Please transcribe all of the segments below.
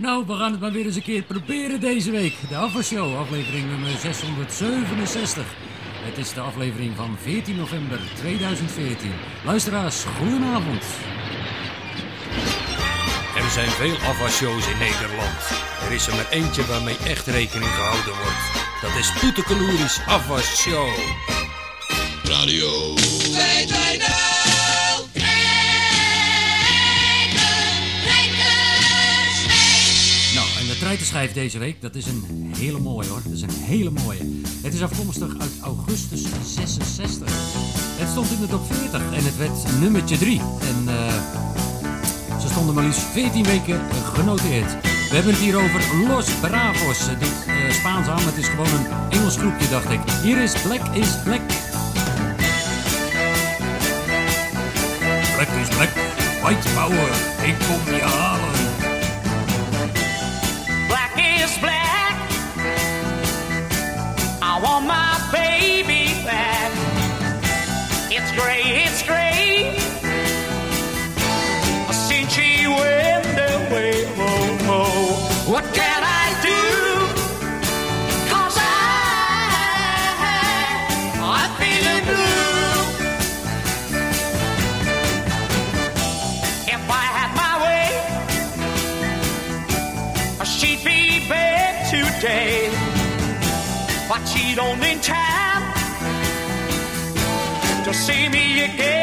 Nou, we gaan het maar weer eens een keer proberen deze week. De Aftershow, aflevering nummer 667. Het is de aflevering van 14 november 2014. Luisteraars, goedenavond. Er zijn veel afwasshows in Nederland. Er is er maar eentje waarmee echt rekening gehouden wordt. Dat is Poetekeloeris Afwasshow. Radio. Treitenschijf deze week, dat is een hele mooie hoor. Dat is een hele mooie. Het is afkomstig uit augustus 66. Het stond in de top 40 en het werd nummertje 3. En eh, ze stonden maar liefst 14 weken genoteerd. We hebben het hier over Los Bravos. Het doet eh, Spaans aan, het is gewoon een Engels groepje dacht ik. Hier is Black is Black. Black is Black. White Power, ik kom je halen. My baby back. It's gray, it's gray. need only time to see me again.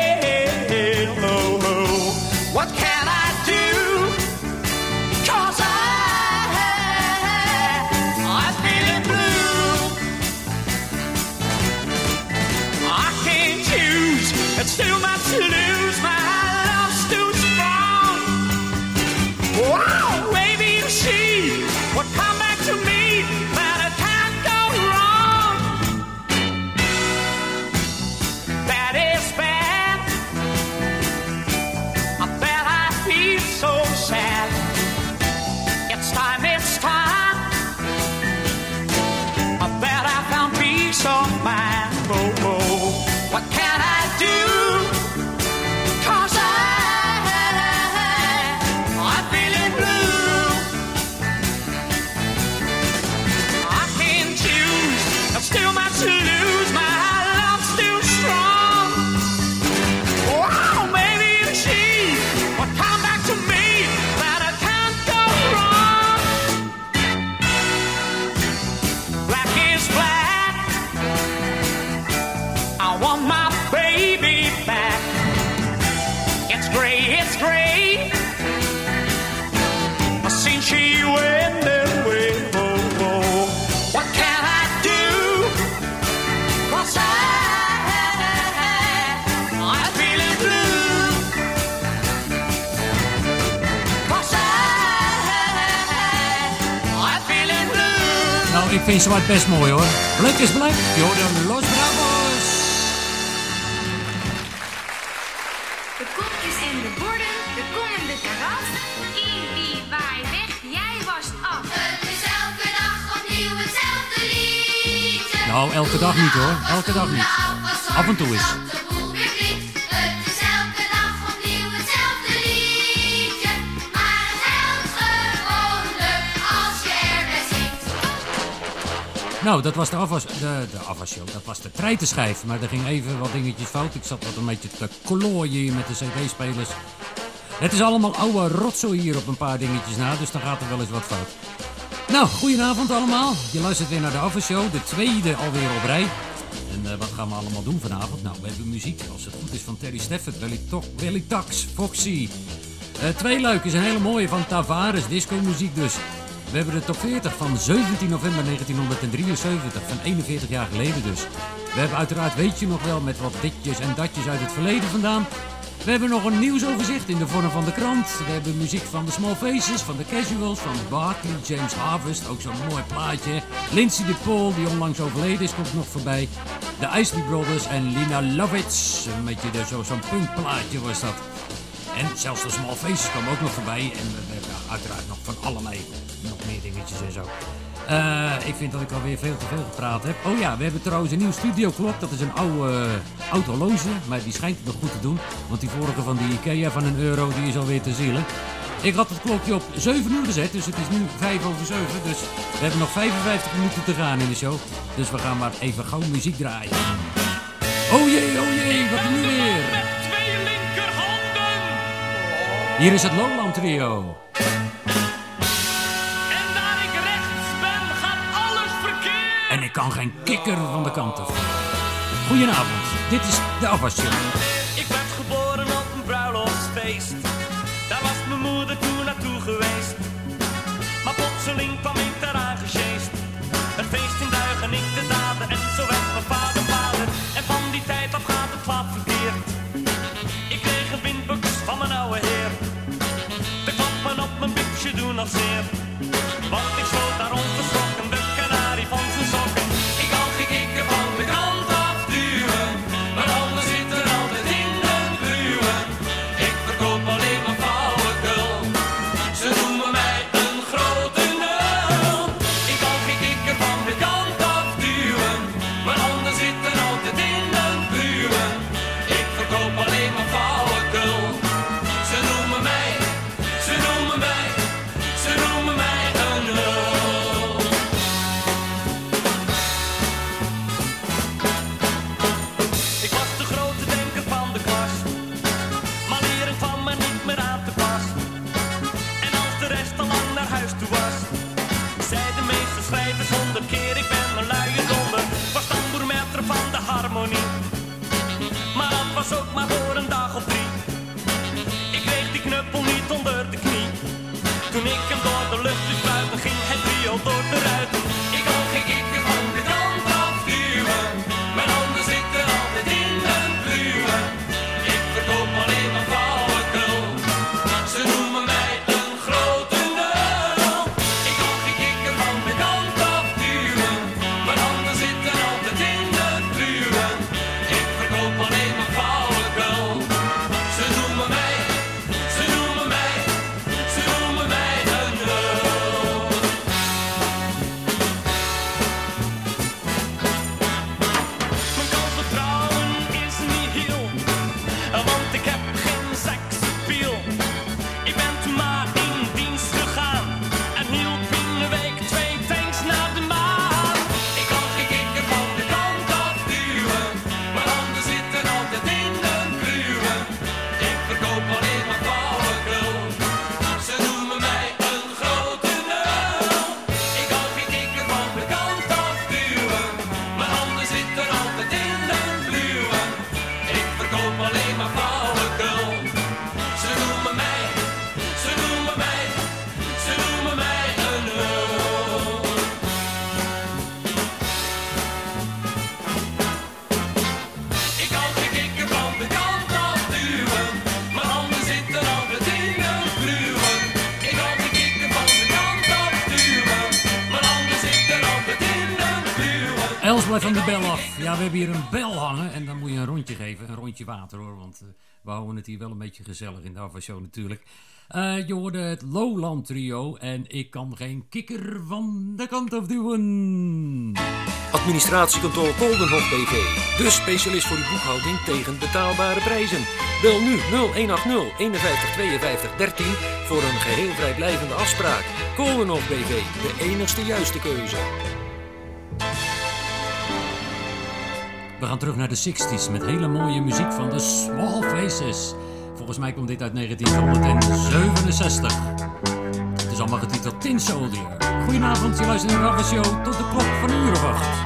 Vind zwart best mooi hoor. Black is Black, Jordan Los Bravos. De kopjes in de borden, de kom in de karat. In die waai weg, jij was af. Het is elke dag opnieuw hetzelfde liedje. Nou, elke dag niet hoor. Elke dag niet. Af en toe is. Nou, dat was de afwas, de, de afwasshow. Dat was de treitenschijf. Maar er ging even wat dingetjes fout. Ik zat wat een beetje te klooien hier met de cd-spelers. Het is allemaal oude rotzooi hier op een paar dingetjes na. Dus dan gaat er wel eens wat fout. Nou, goedenavond allemaal. Je luistert weer naar de afwasshow. De tweede alweer op rij. En eh, wat gaan we allemaal doen vanavond? Nou, we hebben muziek, als het goed is, van Terry Steffert, Willy, toch, Willy Tax, Foxy. Eh twee leuk is een hele mooie van Tavares, disco-muziek dus. We hebben de top 40 van 17 november 1973, van 41 jaar geleden dus. We hebben uiteraard Weet je nog wel met wat ditjes en datjes uit het verleden vandaan. We hebben nog een nieuwsoverzicht in de vorm van de krant. We hebben muziek van de Small Faces, van de Casuals, van Barkley, James Harvest, ook zo'n mooi plaatje. Lindsay de Paul, die onlangs overleden is, komt nog voorbij. De Isley Brothers en Lina Lovitz. Een beetje de- zo- zo'n punkplaatje was dat. En zelfs de Small Faces komen ook nog voorbij. En we hebben uiteraard nog van allerlei nog meer dingetjes en zo. Eh, ik vind dat ik alweer veel te veel gepraat heb. Oh ja, we hebben trouwens een nieuw studioklok. Dat is een oude, uh, oud horloge, maar die schijnt het nog goed te doen. Want die vorige van die Ikea van een euro, die is alweer te zielen. Ik had het klokje op 7 uur gezet, dus het is nu 5 over 7. Dus we hebben nog 55 minuten te gaan in de show. Dus we gaan maar even gauw muziek draaien. Oh jee, oh jee, wat nu weer? Met twee linkerhanden. Hier is het Lowland Trio. Kan geen kikker van de kant af. Goedenavond, dit is de Show. Ik werd geboren op een bruiloftsfeest. Daar was mijn moeder toen naartoe geweest. Maar plotseling kwam ik daaraan gesjeest. Een feest in duigen, ik de daden en zo werd mijn vader vader. En van die tijd af gaat het wat verkeerd. Ik kreeg een windbuks van mijn oude heer. De klappen op mijn buksje doen nog zeer. Want ik sloot daar we hebben hier een bel hangen en dan moet je een rondje geven. Een rondje water hoor, want eh, we houden het hier wel een beetje gezellig in de Ava Show natuurlijk. Eh, je hoorde het Lowland Trio en ik kan geen kikker van de kant afduwen. Administratiekantoor Koldenhof BV. De specialist voor uw boekhouding tegen betaalbare prijzen. Bel nu 0180 51 52 13 voor een geheel vrijblijvende afspraak. Koldenhof BV, de enigste juiste keuze. We gaan terug naar de 60s met hele mooie muziek van de Small Faces. Volgens mij komt dit uit 1967. Het is allemaal getiteld Tin Soldier. Goedenavond, je luistert naar de Show tot de klok van uur of.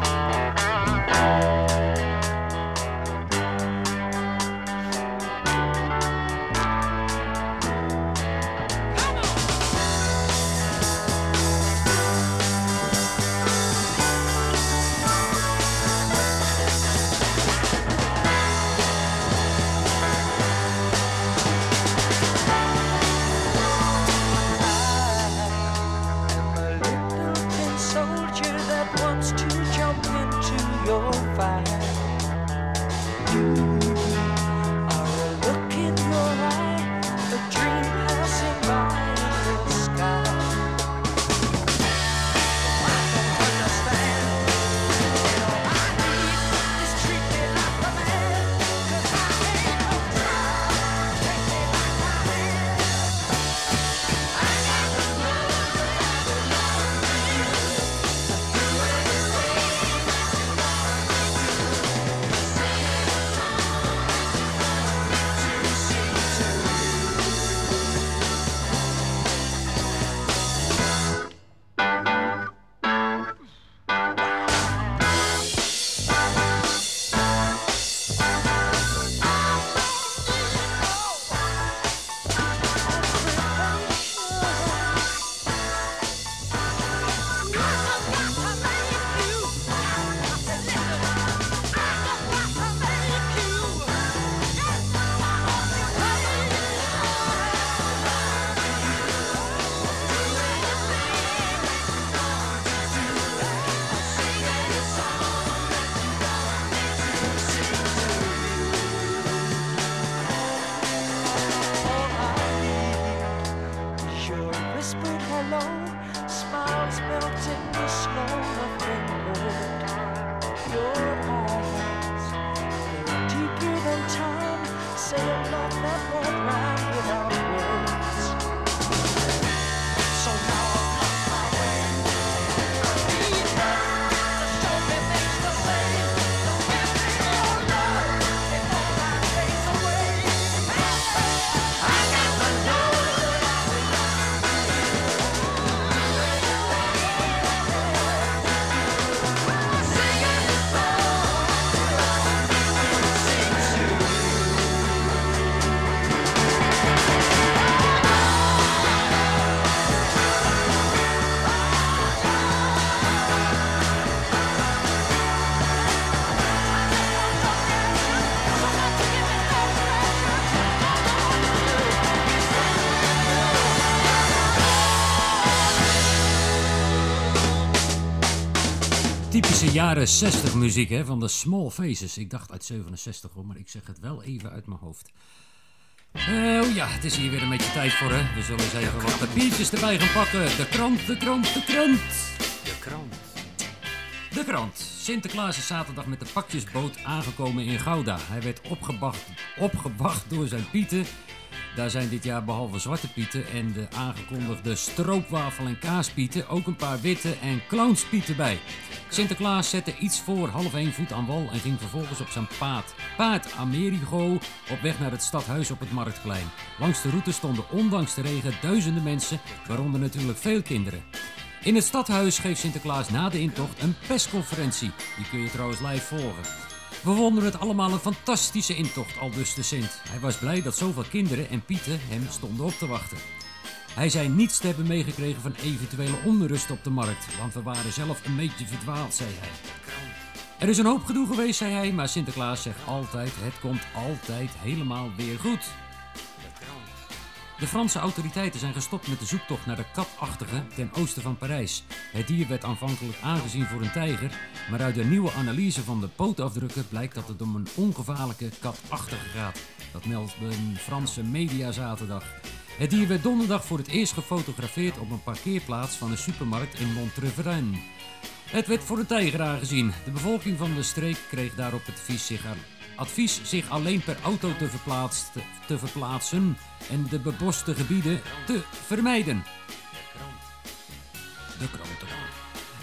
Jaren 60 muziek hè, van de Small Faces. Ik dacht uit 67 hoor, maar ik zeg het wel even uit mijn hoofd. Eh, oh ja, het is hier weer een beetje tijd voor hè. We zullen eens even wat papiertjes erbij gaan pakken. De krant, de krant, de krant. De krant. De krant. Sinterklaas is zaterdag met de pakjesboot aangekomen in Gouda. Hij werd opgewacht, opgewacht door zijn pieten. Daar zijn dit jaar behalve zwarte pieten en de aangekondigde stroopwafel- en kaaspieten ook een paar witte en clownspieten bij. Sinterklaas zette iets voor half één voet aan wal en ging vervolgens op zijn paard. Paard Amerigo op weg naar het stadhuis op het Marktplein. Langs de route stonden ondanks de regen duizenden mensen, waaronder natuurlijk veel kinderen. In het stadhuis geeft Sinterklaas na de intocht een persconferentie. Die kun je trouwens live volgen. We vonden het allemaal een fantastische intocht, al dus de Sint. Hij was blij dat zoveel kinderen en pieten hem stonden op te wachten. Hij zei niets te hebben meegekregen van eventuele onrust op de markt, want we waren zelf een beetje verdwaald, zei hij. Er is een hoop gedoe geweest, zei hij, maar Sinterklaas zegt altijd: het komt altijd helemaal weer goed. De Franse autoriteiten zijn gestopt met de zoektocht naar de katachtige ten oosten van Parijs. Het dier werd aanvankelijk aangezien voor een tijger, maar uit de nieuwe analyse van de pootafdrukken blijkt dat het om een ongevaarlijke katachtige gaat. Dat meldt een Franse media zaterdag. Het dier werd donderdag voor het eerst gefotografeerd op een parkeerplaats van een supermarkt in Montreverin. Het werd voor een tijger aangezien. De bevolking van de streek kreeg daarop het advies zich, aan- advies zich alleen per auto te, te verplaatsen en de beboste gebieden te vermijden. De krant, de.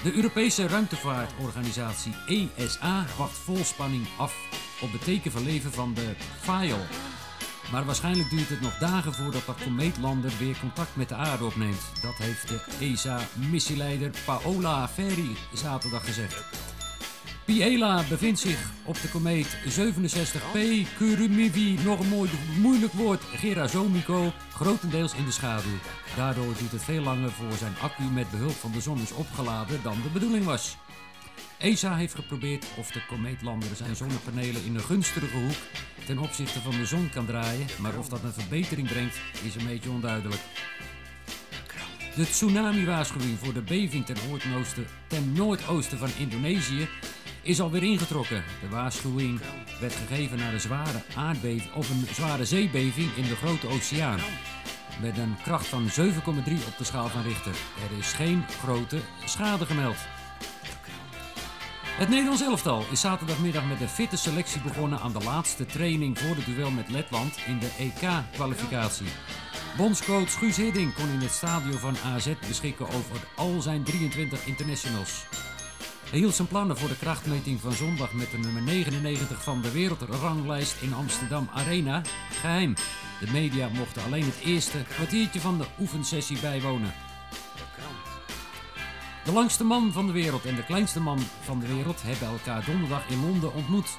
De Europese ruimtevaartorganisatie ESA wacht vol spanning af op het teken van leven van de File. Maar waarschijnlijk duurt het nog dagen voordat de komeetlander weer contact met de aarde opneemt. Dat heeft de ESA-missieleider Paola Ferri zaterdag gezegd. Piela bevindt zich op de komeet 67P Kurumivi, nog een mooi, moeilijk woord, Gerazomico, grotendeels in de schaduw. Daardoor duurt het veel langer voor zijn accu met behulp van de zon is opgeladen dan de bedoeling was. ESA heeft geprobeerd of de komeetlander zijn zonnepanelen in een gunstige hoek ten opzichte van de zon kan draaien, maar of dat een verbetering brengt is een beetje onduidelijk. De tsunami-waarschuwing voor de beving ten ten noordoosten van Indonesië is alweer ingetrokken. De waarschuwing werd gegeven na een zware aardbeving of een zware zeebeving in de Grote Oceaan. Met een kracht van 7,3 op de schaal van Richter. Er is geen grote schade gemeld. Het Nederlands elftal is zaterdagmiddag met een fitte selectie begonnen aan de laatste training voor het duel met Letland in de EK-kwalificatie. Bondscoach Guus Hiddink kon in het stadion van AZ beschikken over al zijn 23 internationals. Hij hield zijn plannen voor de krachtmeting van zondag met de nummer 99 van de wereldranglijst in Amsterdam Arena geheim. De media mochten alleen het eerste kwartiertje van de oefensessie bijwonen. De langste man van de wereld en de kleinste man van de wereld hebben elkaar donderdag in Londen ontmoet.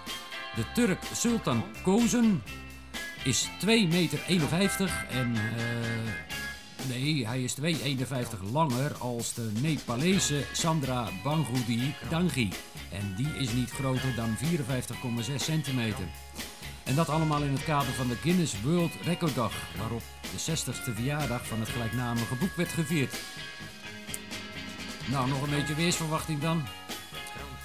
De Turk Sultan Kozen is 2,51 meter en eh, nee, hij is 2,51 langer als de Nepalese Sandra Bangrudi Dangi. En die is niet groter dan 54,6 centimeter. En dat allemaal in het kader van de Guinness World Recorddag, waarop de 60ste verjaardag van het gelijknamige boek werd gevierd. Nou, nog een beetje weersverwachting dan.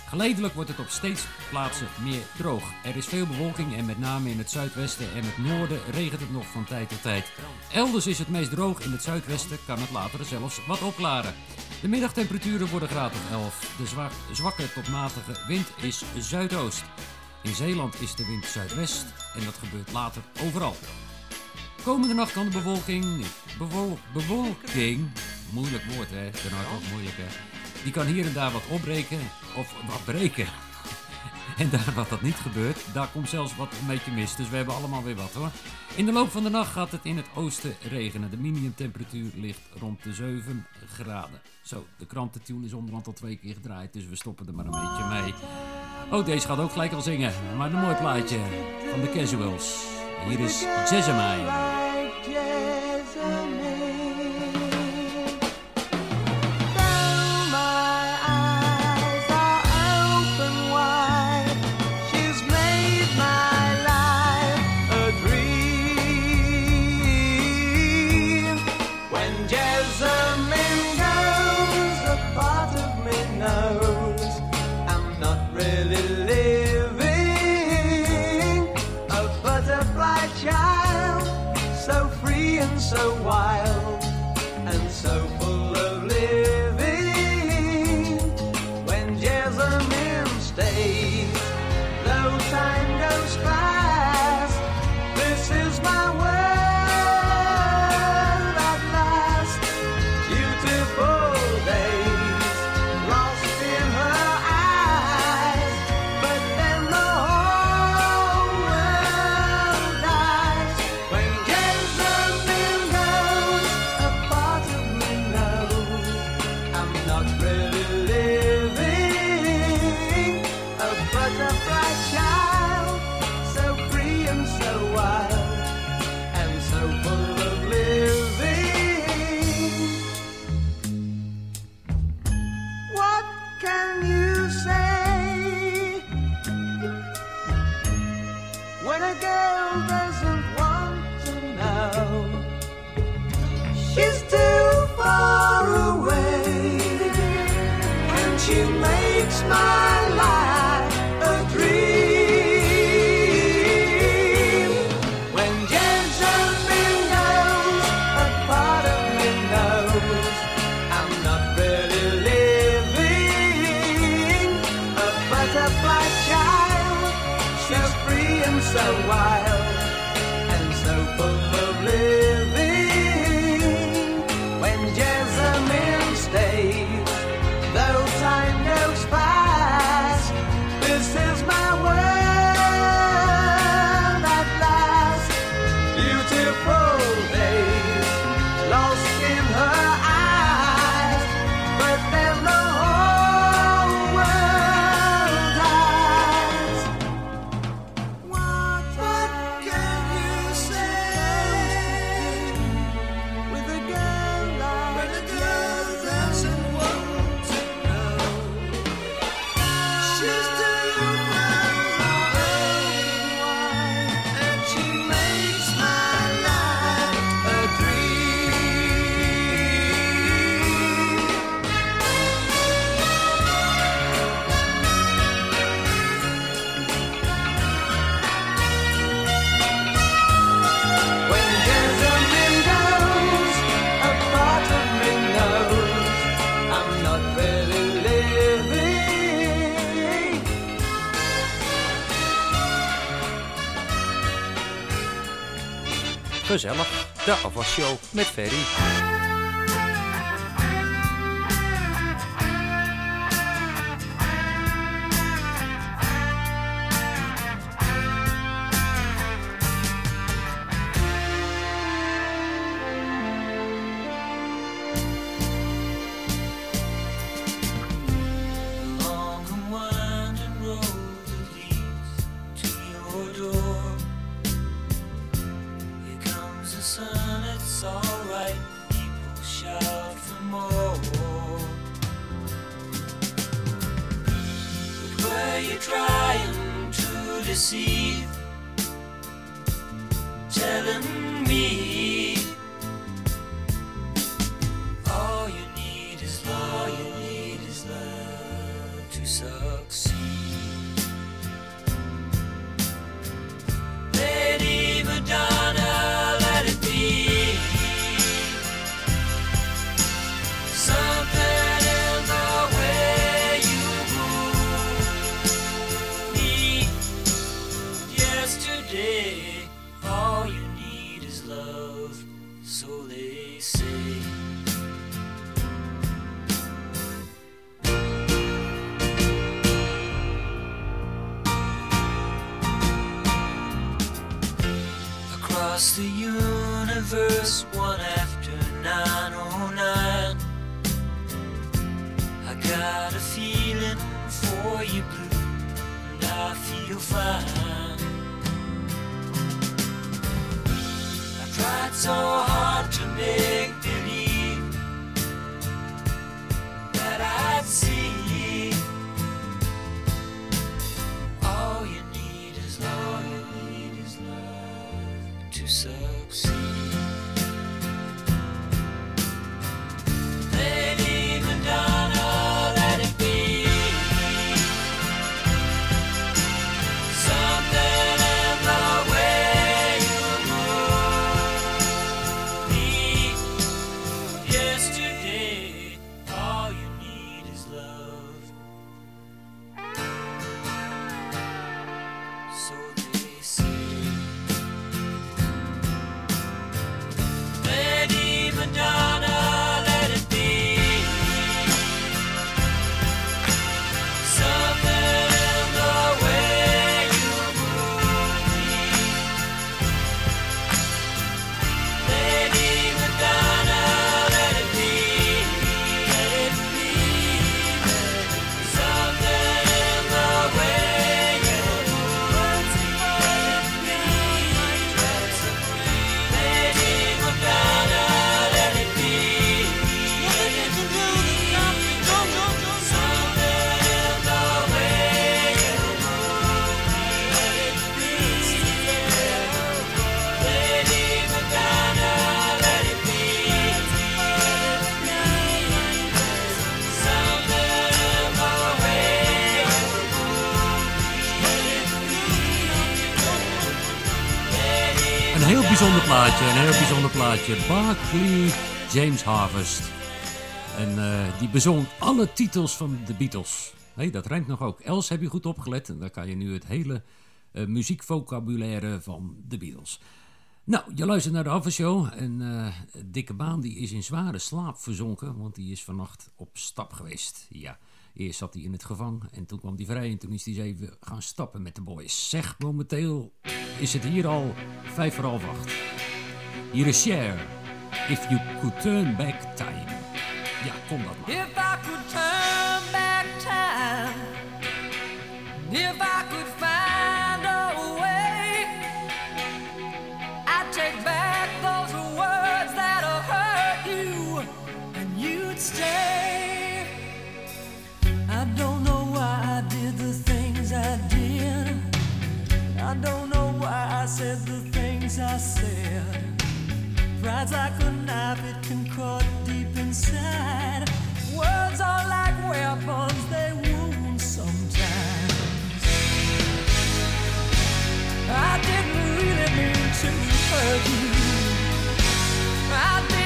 Geleidelijk wordt het op steeds plaatsen meer droog. Er is veel bewolking en met name in het zuidwesten en het noorden regent het nog van tijd tot tijd. Elders is het meest droog, in het zuidwesten kan het later zelfs wat opklaren. De middagtemperaturen worden graad of 11. De zwa- zwakke tot matige wind is zuidoost. In Zeeland is de wind zuidwest en dat gebeurt later overal. Komende nacht kan de bewolking, bewol, bewolking, moeilijk woord hè, ten harte ook moeilijk hè, die kan hier en daar wat opbreken of wat breken. En daar wat dat niet gebeurt, daar komt zelfs wat een beetje mis. Dus we hebben allemaal weer wat hoor. In de loop van de nacht gaat het in het oosten regenen. De minimumtemperatuur ligt rond de 7 graden. Zo, de krantentune is onderhand al twee keer gedraaid, dus we stoppen er maar een beetje mee. Oh, deze gaat ook gelijk al zingen. Maar een mooi plaatje van de Casuals. Hier is Jessamine. Gezellig, de afwasshow met Ferry. Bijzonder plaatje, een heel bijzonder plaatje. Barclay James Harvest. En eh, die bezong alle titels van de Beatles. Nee, dat rijmt nog ook. Els, heb je goed opgelet? En dan kan je nu het hele eh, muziekvocabulaire van de Beatles. Nou, je luistert naar de Aftershow en eh, Dikke Baan die is in zware slaap verzonken, want die is vannacht op stap geweest. Ja, eerst zat hij in het gevang en toen kwam hij vrij en toen is hij eens even gaan stappen met de boys. Zeg, momenteel is het hier al vijf voor half acht. Hier is Cher, If You Could Turn Back Time. Ja, kom dat maar. If I could turn back time, if I could I said the things I said. Pride's like a knife, it can cut deep inside. Words are like weapons, they wound sometimes. I didn't really mean to hurt you. I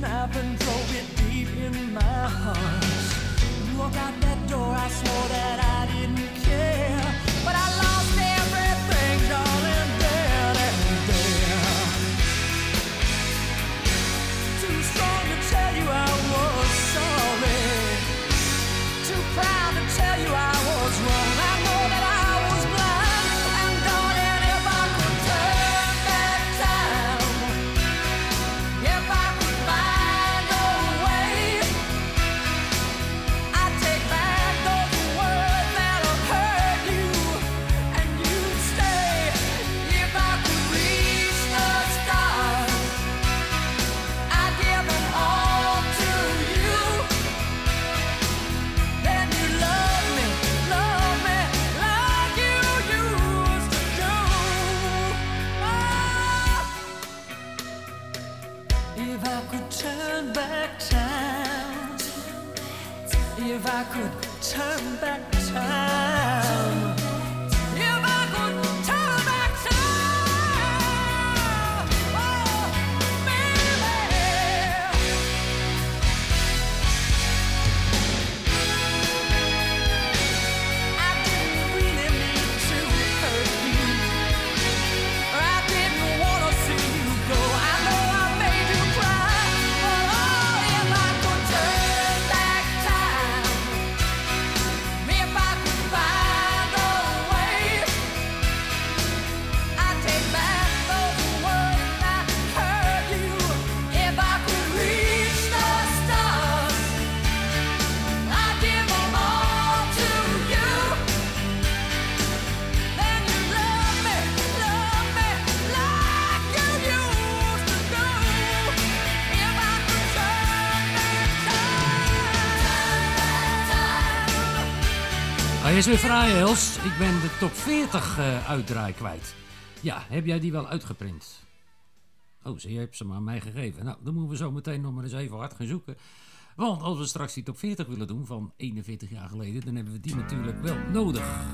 knife and drove it deep in my heart. Walk out that door, I swore that I Hij is weer vrij, Els. Ik ben de top 40 eh, uitdraai kwijt. Ja, heb jij die wel uitgeprint? Oh, ze hebt ze maar aan mij gegeven. Nou, dan moeten we zo meteen nog maar eens even hard gaan zoeken. Want als we straks die top 40 willen doen van 41 jaar geleden, dan hebben we die natuurlijk wel nodig.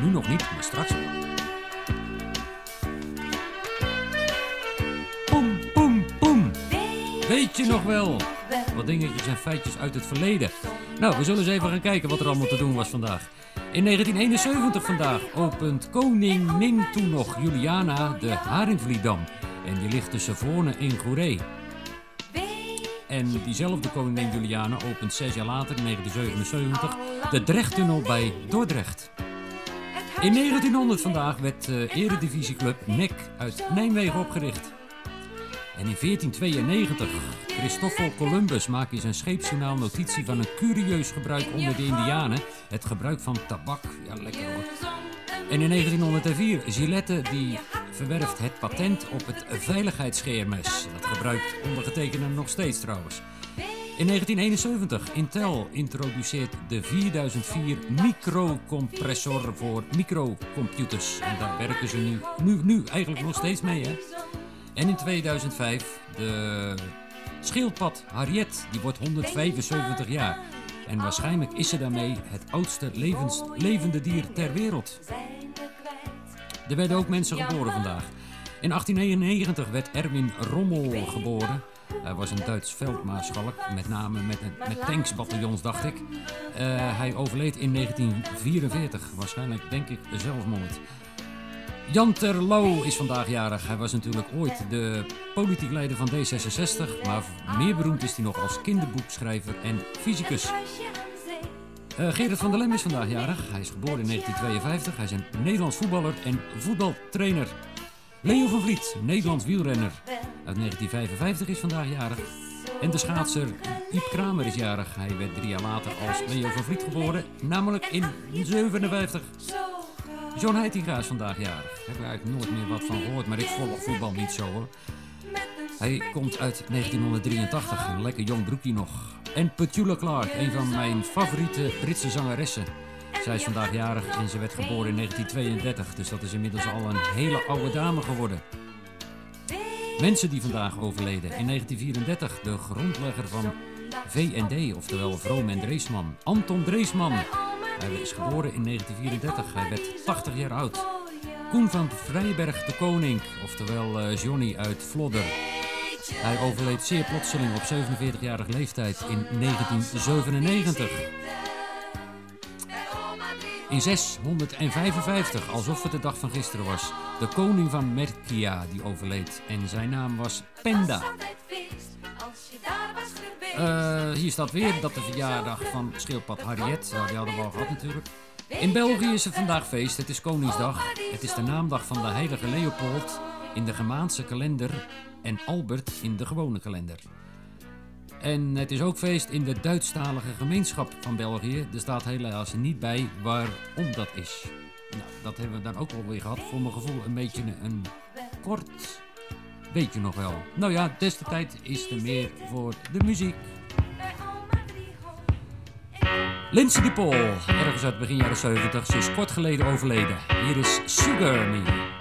Nu nog niet, maar straks wel. Poem, poem, poem. Weet je nog wel? Wat dingetjes en feitjes uit het verleden. Nou, we zullen eens even gaan kijken wat er allemaal te doen was vandaag. In 1971 vandaag opent koningin toen nog Juliana de Haringvliedam. En die ligt tussen Voorne en Goeree. En diezelfde koningin Juliana opent zes jaar later, in 1977, de Drechttunnel bij Dordrecht. In 1900 vandaag werd de eredivisieclub NEC uit Nijmegen opgericht. En in 1492, Christoffel Columbus maakt in zijn scheepsjournaal notitie van een curieus gebruik onder de Indianen. Het gebruik van tabak. Ja, lekker hoor. En in 1904, Gillette die verwerft het patent op het veiligheidsscheermes. Dat gebruikt ondergetekende nog steeds trouwens. In 1971, Intel introduceert de 4004 microcompressor voor microcomputers. En daar werken ze nu, nu, nu eigenlijk nog steeds mee, hè? En in 2005, de schildpad Harriet, die wordt 175 jaar. En waarschijnlijk is ze daarmee het oudste levende dier ter wereld. Er werden ook mensen geboren vandaag. In 1899 werd Erwin Rommel geboren. Hij was een Duits veldmaarschalk, met name met, met tanksbataljons, dacht ik. Eh, hij overleed in 1944, waarschijnlijk denk ik zelfmoord. Jan Terlouw is vandaag jarig. Hij was natuurlijk ooit de politiek leider van D66, maar meer beroemd is hij nog als kinderboekschrijver en fysicus. Eh, Gerrit van der Lem is vandaag jarig. Hij is geboren in 1952. Hij is een Nederlands voetballer en voetbaltrainer. Leo van Vliet, Nederlands wielrenner. Uit 1955 is vandaag jarig. En de schaatser Iep Kramer is jarig. Hij werd drie jaar later als Leo van Vliet geboren, namelijk in 57. John Heitinga is vandaag jarig. Daar heb ik eigenlijk nooit meer wat van gehoord, maar ik volg voetbal niet zo hoor. Hij komt uit 1983, een lekker jong broekje nog. En Petula Clark, een van mijn favoriete Britse zangeressen. Zij is vandaag jarig en ze werd geboren in 1932, dus dat is inmiddels al een hele oude dame geworden. Mensen die vandaag overleden. In 1934 de grondlegger van VND, oftewel Vroom en Dreesman. Anton Dreesman. Hij is geboren in 1934. Hij werd 80 jaar oud. Koen van Vrijberg de Koning, oftewel eh, Johnny uit Vlodder. Hij overleed zeer plotseling op 47-jarige leeftijd in 1997. In 655, alsof het de dag van gisteren was, de koning van Mercia die overleed. En zijn naam was Penda. Eh, hier staat weer dat de verjaardag van schildpad Harriet, nou, die hadden we al gehad natuurlijk. In België is het vandaag feest, het is Koningsdag. Het is de naamdag van de heilige Leopold in de Gemaanse kalender en Albert in de gewone kalender. En het is ook feest in de Duitsstalige gemeenschap van België. Er staat helaas niet bij waarom dat is. Nou, dat hebben we dan ook alweer gehad. Voor mijn gevoel een beetje een, kort beetje nog wel. Nou ja, des de tijd is er meer voor de muziek. Lindsay de ergens uit begin jaren 70. Ze is kort geleden overleden. Hier is Sugar Me.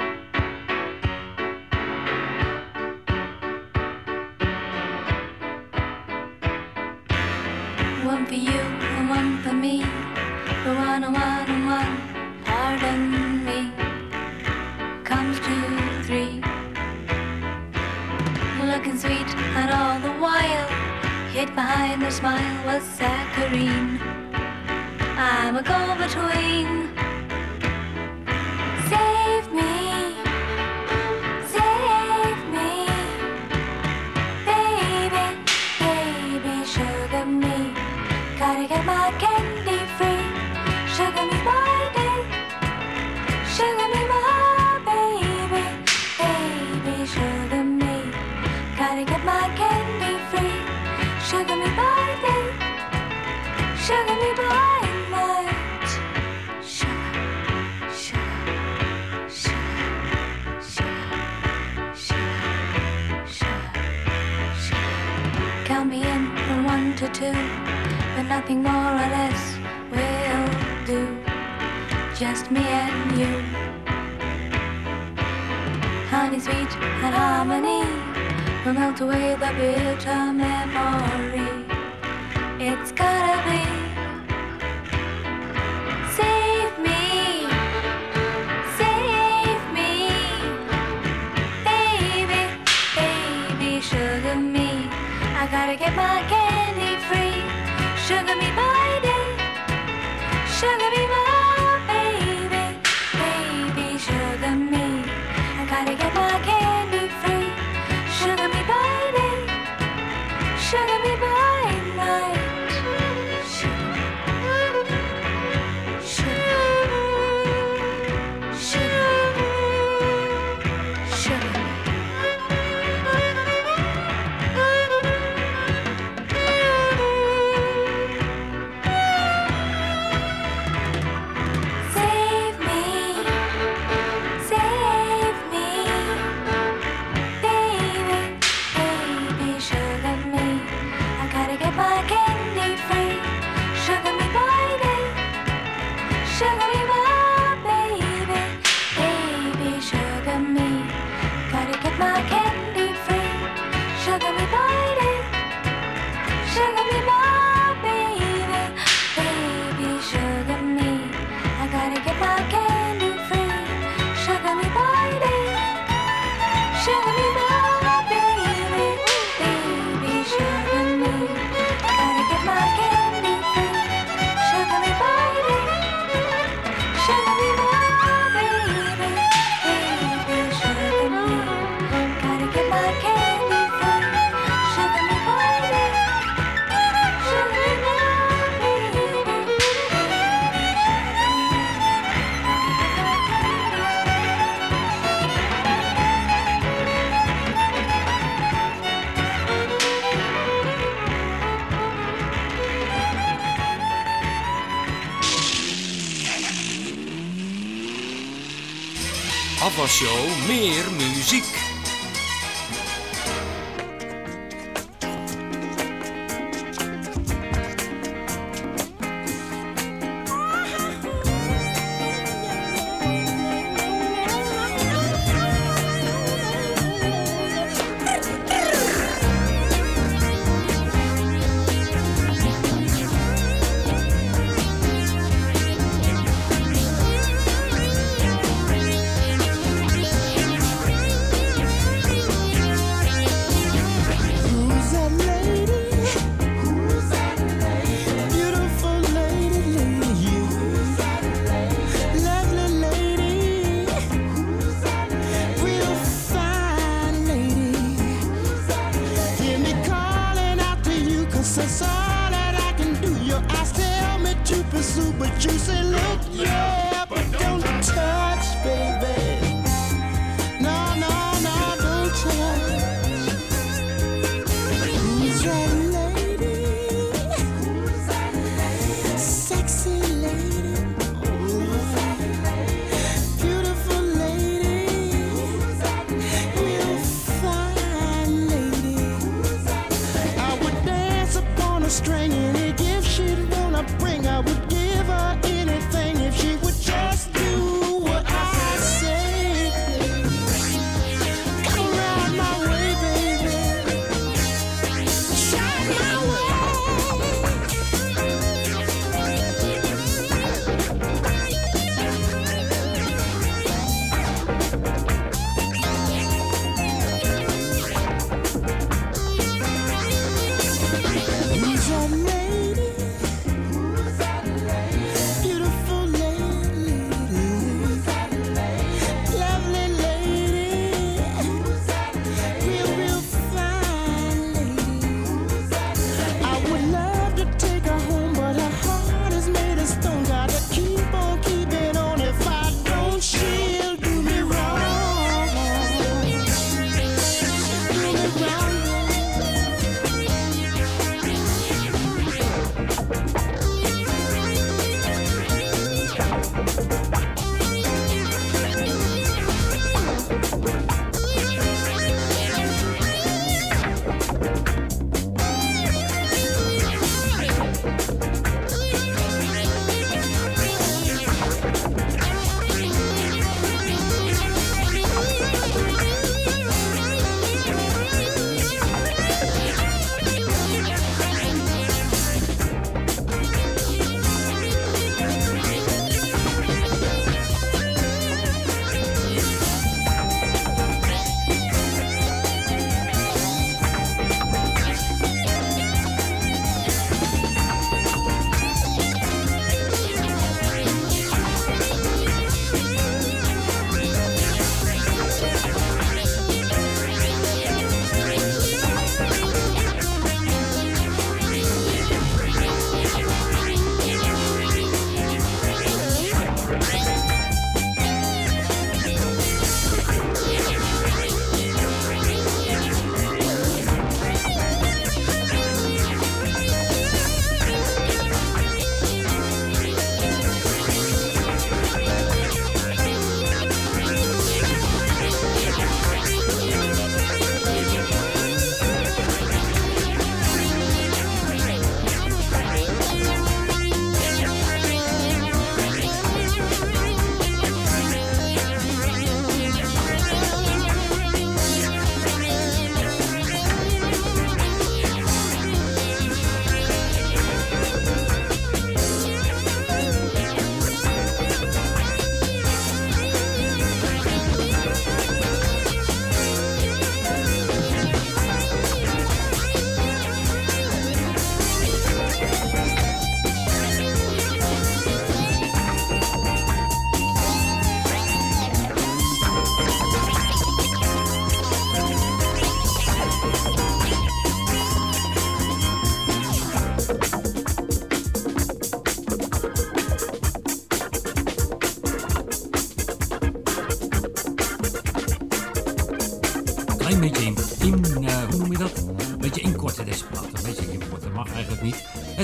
Afwasshow, meer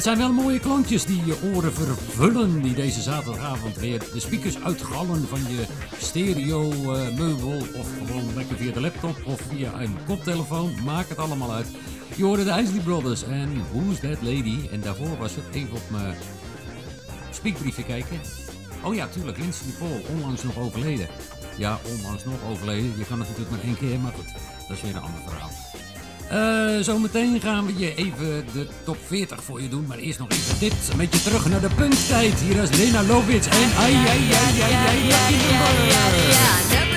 zijn wel mooie klankjes die je oren vervullen, die deze zaterdagavond weer de speakers uitgallen van je stereo eh, of gewoon lekker via de laptop of via een koptelefoon. Maak het allemaal uit. Je hoorde de Isley Brothers en Who's That Lady? En daarvoor was het even op mijn speakbriefje kijken. Oh ja, tuurlijk, Lindsay Paul, onlangs nog overleden. Ja, onlangs nog overleden. Je kan het natuurlijk maar één keer, maar goed, dat is weer een ander Eh, zometeen gaan we je even de top 40 voor je doen. Maar eerst nog even dit. Een beetje terug naar de punktijd. Hier is Lena Lovitz en ai ai Never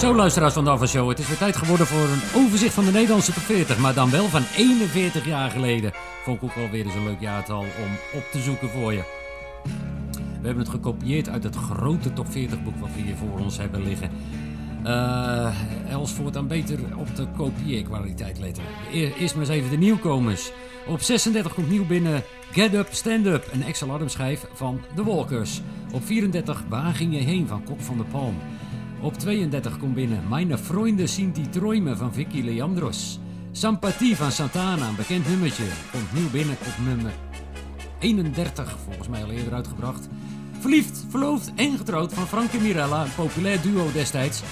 Zo luisteraars van de Show, het is weer tijd geworden voor een overzicht van de Nederlandse top 40. Maar dan wel van 41 jaar geleden. Vond ik ook wel weer eens een leuk jaartal om op te zoeken voor je. We hebben het gekopieerd uit het grote top 40 boek wat we hier voor ons hebben liggen. Eh Els voortaan beter op de kopieerkwaliteit letten. Eer- Eerst maar eens even de nieuwkomers. Op 36 komt nieuw binnen Get Up, Stand Up, een ex-alarmschijf van The Walkers. Op 34 Waar ging je heen van Kok van der Palm. Op 32 komt binnen Meine Freunde sind die Träume van Vicky Leandros. Sympathie van Santana, een bekend nummertje, komt nieuw binnen op nummer 31, volgens mij al eerder uitgebracht. Verliefd, verloofd en getrouwd van Frank en Mirella, een populair duo destijds.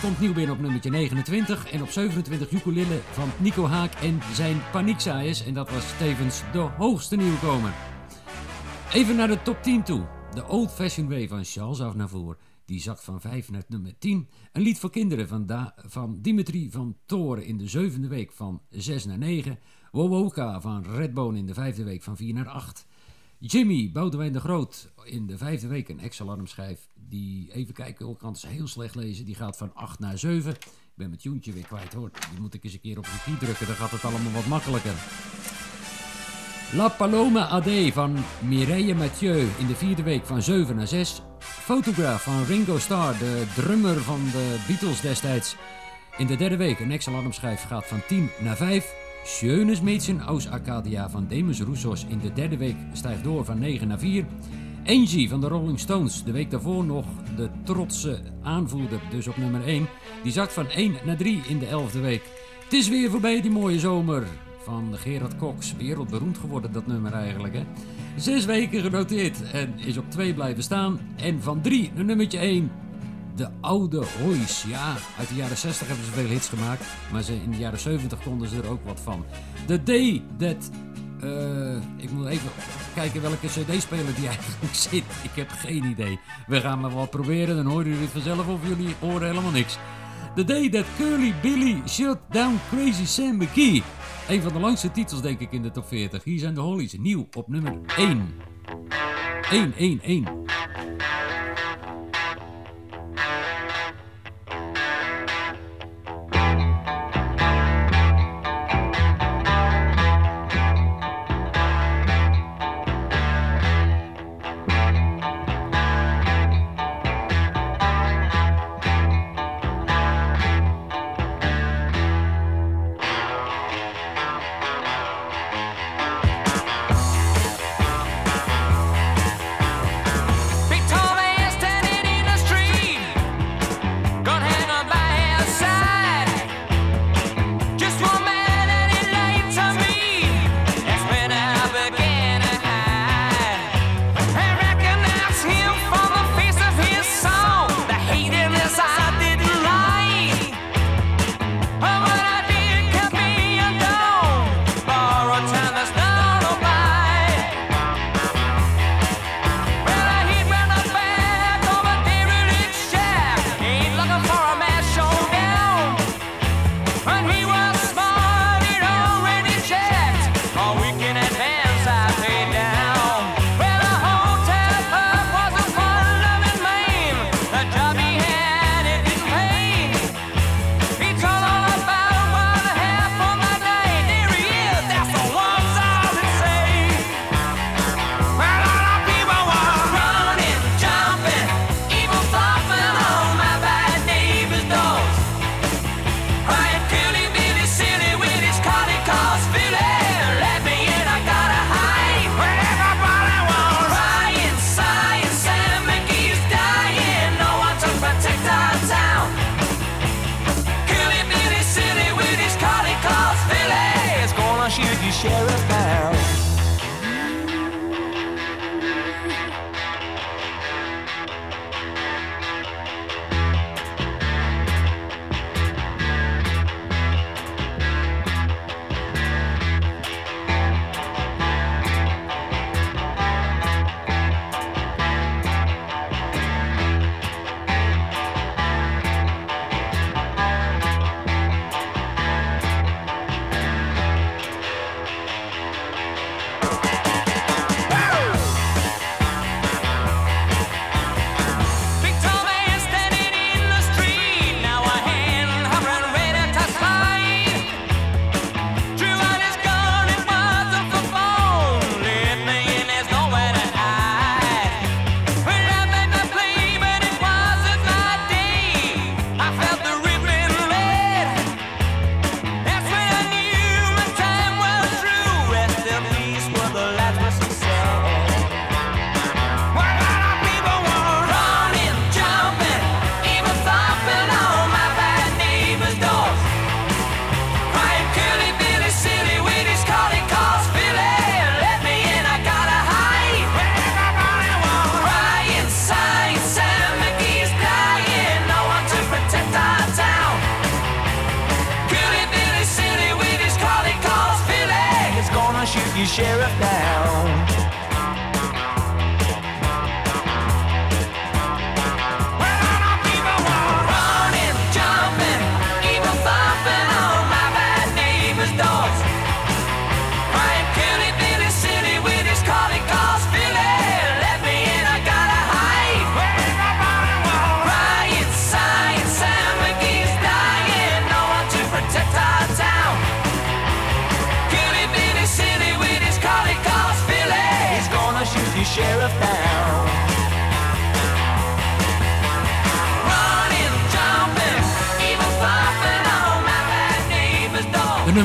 Komt nieuw binnen op nummertje 29 en op 27 Ukulele van Nico Haak en zijn Paniekzaaiers. En dat was tevens de hoogste nieuwkomer. Even naar de top 10 toe. De Old Fashioned Way van Charles Aznavour. Die zakt van 5 naar nummer 10. Een lied voor kinderen van, da van Dimitri van Toren in de zevende week van 6 naar 9. Wowoka van Redbone in de vijfde week van 4 naar 8. Jimmy Boudewijn de Groot in de vijfde week een ex-alarmschijf. Die, even kijken, ik kan het heel slecht lezen. Die gaat van 8 naar 7. Ik ben mijn tuentje weer kwijt hoor. Die moet ik eens een keer op repeat drukken. Dan gaat het allemaal wat makkelijker. La Paloma AD van Mireille Mathieu in de vierde week van 7 naar 6. Photograph van Ringo Starr, de drummer van de Beatles destijds. In de derde week een ex-alarmschijf gaat van 10 naar 5. Schönes Mädchen aus Arcadia van Demis Roussos in de derde week stijgt door van 9 naar 4. Angie van de Rolling Stones, de week daarvoor nog de trotse aanvoerder, dus op nummer 1. Die zakt van 1 naar 3 in de 11e week. Het is weer voorbij die mooie zomer van Gerard Cox. Wereldberoemd geworden dat nummer eigenlijk hè. Zes weken genoteerd en is op 2 blijven staan. En van 3 naar nummertje 1 de oude Hoys. Ja, uit de jaren 60 hebben ze veel hits gemaakt. Maar ze, in de jaren 70 konden ze er ook wat van. The Day That... eh, ik moet even kijken welke cd-speler die eigenlijk zit. Ik heb geen idee. We gaan maar wat proberen, dan horen jullie het vanzelf of jullie horen helemaal niks. The Day That Curly Billy Shut Down Crazy Sam McKee. Een van de langste titels denk ik in de top 40. Hier zijn de Hollies, nieuw op nummer 1. 1, 1, 1.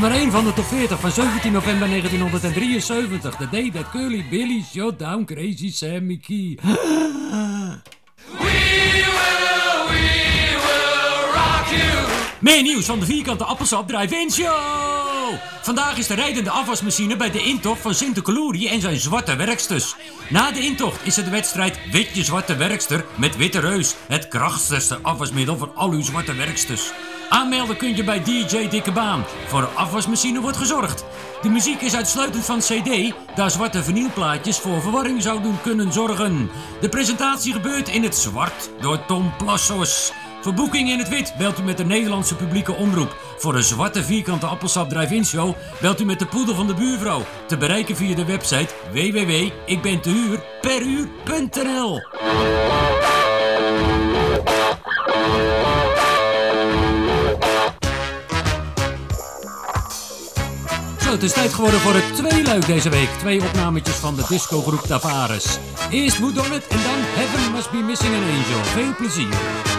Nummer 1 van de top 40 van 17 november 1973. The day that Curly Billy shot down Crazy Sammy Key. Meer nieuws van de vierkante appelsap drive-in show! Vandaag is de rijdende afwasmachine bij de intocht van Sinterkloerie en zijn zwarte werksters. Na de intocht is er de wedstrijd Witje Zwarte Werkster met Witte Reus. Het krachtigste afwasmiddel voor al uw zwarte werksters. Aanmelden kun je bij DJ Dikke Baan. Voor een afwasmachine wordt gezorgd. De muziek is uitsluitend van CD, daar zwarte vinylplaatjes voor verwarring zouden kunnen zorgen. De presentatie gebeurt in het zwart door Tom Plassos. Voor boeking in het wit belt u met de Nederlandse publieke omroep. Voor een zwarte vierkante appelsap drive-in show belt u met de poedel van de buurvrouw. Te bereiken via de website www.ikbentehuurperuur.nl Het is tijd geworden voor het tweeluik deze week. Twee opnametjes van de discogroep Tavares. Eerst Done It en dan Heaven Must Be Missing an Angel. Veel plezier.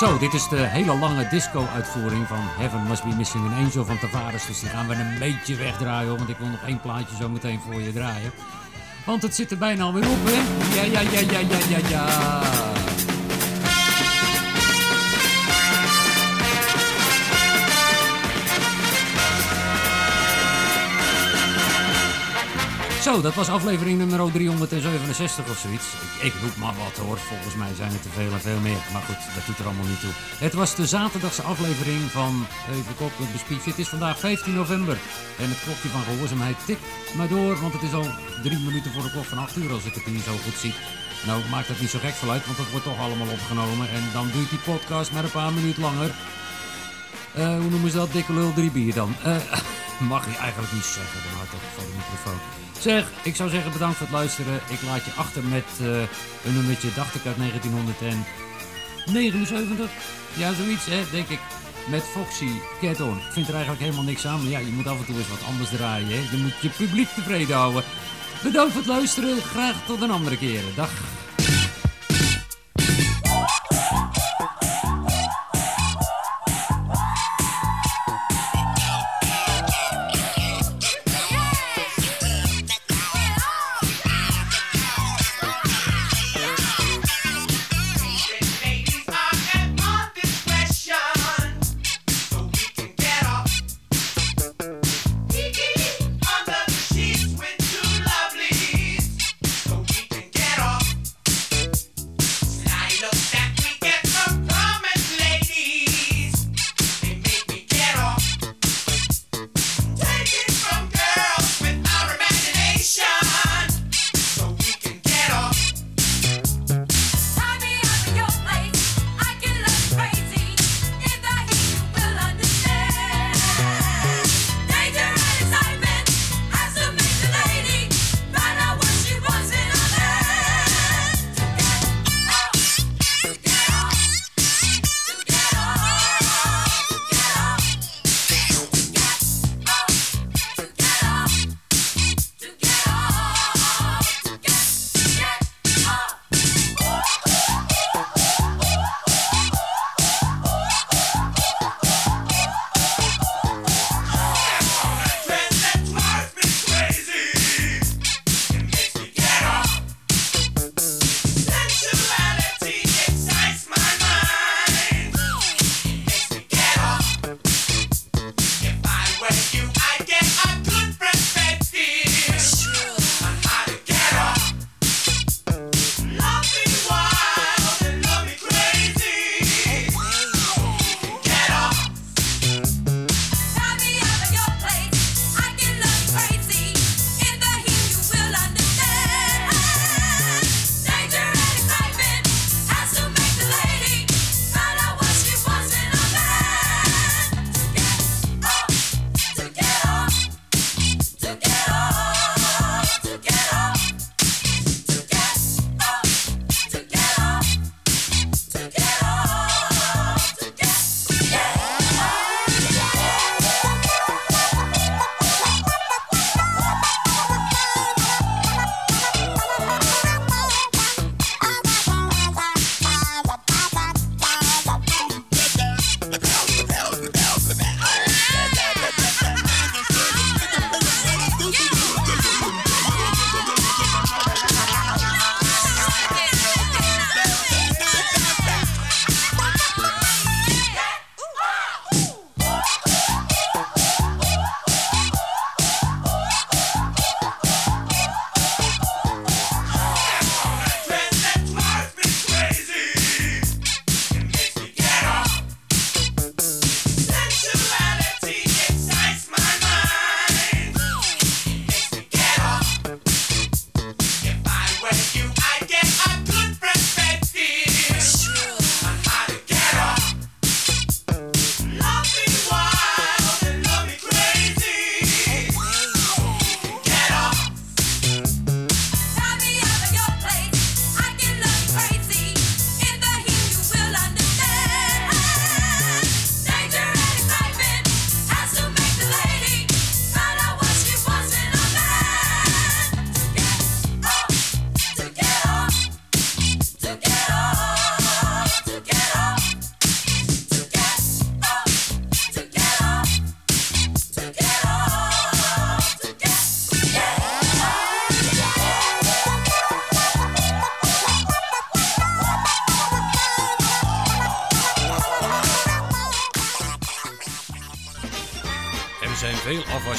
Zo, dit is de hele lange disco-uitvoering van Heaven Must Be Missing an Angel van Tavares. Dus die gaan we een beetje wegdraaien, want ik wil nog één plaatje zo meteen voor je draaien. Want het zit er bijna alweer op, hè? Ja, ja, ja, ja, ja, ja, ja. Zo, dat was aflevering nummer 367 of zoiets. Ik, ik roep maar wat hoor, volgens mij zijn het te veel en veel meer. Maar goed, dat doet er allemaal niet toe. Het was de zaterdagse aflevering van Even met Bespief. Het is vandaag 15 november. En het klokje van gehoorzaamheid tikt maar door, want het is al drie minuten voor de klok van 8 uur als ik het hier zo goed zie. Nou maakt het niet zo gek veel uit, want dat wordt toch allemaal opgenomen. En dan duurt die podcast maar een paar minuten langer. Eh, hoe noemen ze dat? Dikke lul, drie bier dan. Eh, mag je eigenlijk niet zeggen, dan houdt toch voor de microfoon. Zeg, ik zou zeggen bedankt voor het luisteren. Ik laat je achter met eh, een nummertje, dacht ik uit 1979. Ja, zoiets hè, denk ik. Met Foxy, Cat On. Ik vind er eigenlijk helemaal niks aan, maar ja, je moet af en toe eens wat anders draaien. Hè. Je moet je publiek tevreden houden. Bedankt voor het luisteren. Graag tot een andere keer. Dag.